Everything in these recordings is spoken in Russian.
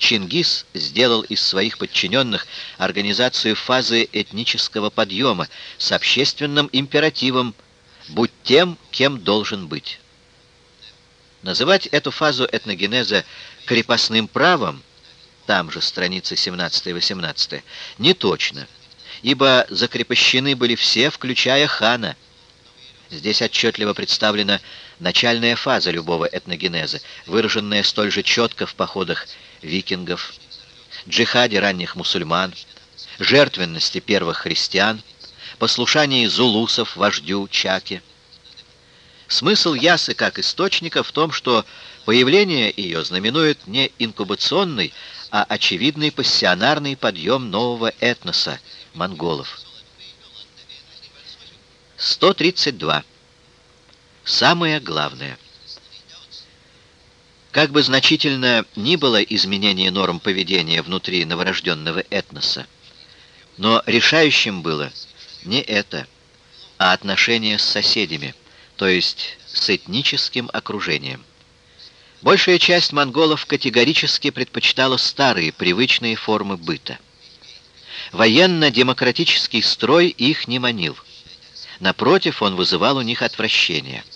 Чингис сделал из своих подчиненных организацию фазы этнического подъема с общественным императивом «будь тем, кем должен быть». Называть эту фазу этногенеза крепостным правом, там же страницы 17-18, не точно, ибо закрепощены были все, включая хана. Здесь отчетливо представлена начальная фаза любого этногенеза, выраженная столь же четко в походах викингов, джихаде ранних мусульман, жертвенности первых христиан, послушании зулусов вождю Чаки. Смысл ясы как источника в том, что появление ее знаменует не инкубационный, а очевидный пассионарный подъем нового этноса – монголов. 132. Самое главное – как бы значительно ни было изменение норм поведения внутри новорожденного этноса, но решающим было не это, а отношение с соседями, то есть с этническим окружением. Большая часть монголов категорически предпочитала старые, привычные формы быта. Военно-демократический строй их не манил. Напротив, он вызывал у них отвращение –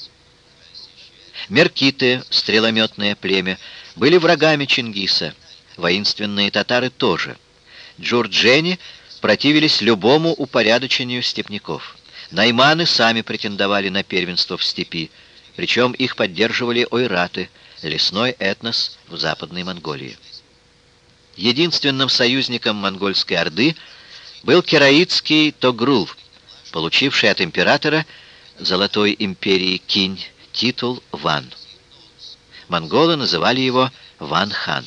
Меркиты, стрелометное племя, были врагами Чингиса, воинственные татары тоже. Джурджени противились любому упорядочению степняков. Найманы сами претендовали на первенство в степи, причем их поддерживали ойраты, лесной этнос в Западной Монголии. Единственным союзником монгольской орды был кераитский Тогрул, получивший от императора Золотой империи Кинь титул Ван. Монголы называли его Ван-хан.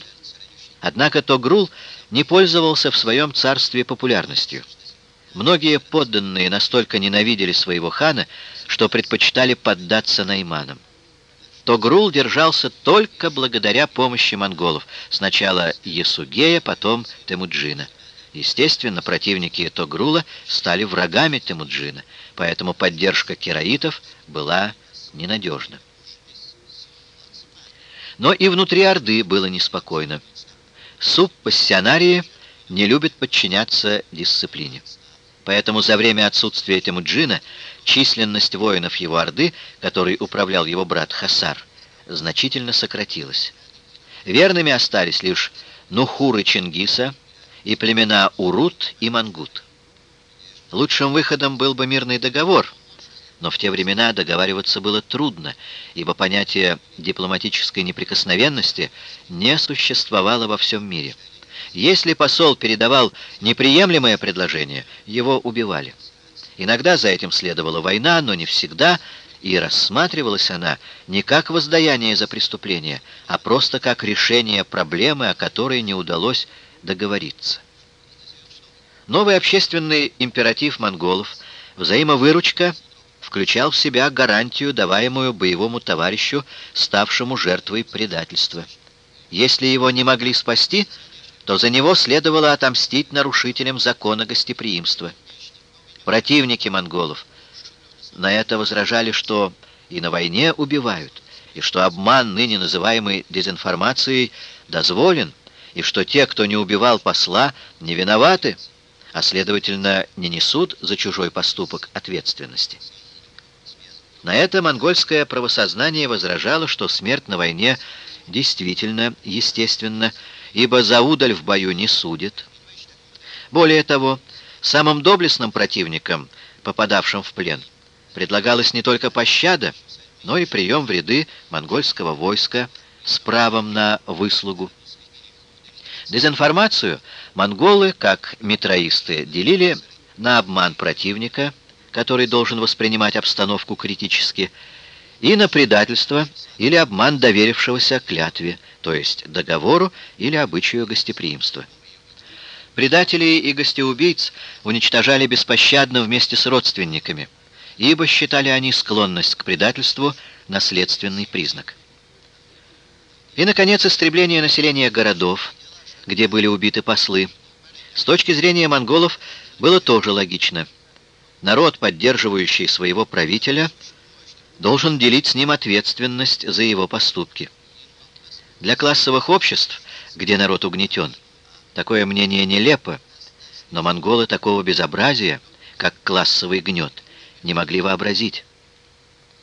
Однако Тогрул не пользовался в своем царстве популярностью. Многие подданные настолько ненавидели своего хана, что предпочитали поддаться найманам. Тогрул держался только благодаря помощи монголов, сначала Ясугея, потом Темуджина. Естественно, противники Тогрула стали врагами Темуджина, поэтому поддержка кераитов была ненадежно. Но и внутри Орды было неспокойно. Субпассионарии не любят подчиняться дисциплине. Поэтому за время отсутствия Темуджина численность воинов его Орды, который управлял его брат Хасар, значительно сократилась. Верными остались лишь Нухуры Чингиса и племена Урут и Мангут. Лучшим выходом был бы мирный договор – но в те времена договариваться было трудно, ибо понятие дипломатической неприкосновенности не существовало во всем мире. Если посол передавал неприемлемое предложение, его убивали. Иногда за этим следовала война, но не всегда, и рассматривалась она не как воздаяние за преступление, а просто как решение проблемы, о которой не удалось договориться. Новый общественный императив монголов – взаимовыручка – включал в себя гарантию, даваемую боевому товарищу, ставшему жертвой предательства. Если его не могли спасти, то за него следовало отомстить нарушителям закона гостеприимства. Противники монголов на это возражали, что и на войне убивают, и что обман, ныне называемый дезинформацией, дозволен, и что те, кто не убивал посла, не виноваты, а, следовательно, не несут за чужой поступок ответственности. На это монгольское правосознание возражало, что смерть на войне действительно естественна, ибо за удаль в бою не судят. Более того, самым доблестным противникам, попадавшим в плен, предлагалась не только пощада, но и прием в ряды монгольского войска с правом на выслугу. Дезинформацию монголы, как митроисты, делили на обман противника – который должен воспринимать обстановку критически, и на предательство или обман доверившегося клятве, то есть договору или обычаю гостеприимства. Предателей и гостеубийц уничтожали беспощадно вместе с родственниками, ибо считали они склонность к предательству наследственный признак. И, наконец, истребление населения городов, где были убиты послы, с точки зрения монголов было тоже логично – Народ, поддерживающий своего правителя, должен делить с ним ответственность за его поступки. Для классовых обществ, где народ угнетен. Такое мнение нелепо, но монголы такого безобразия, как классовый гнет, не могли вообразить.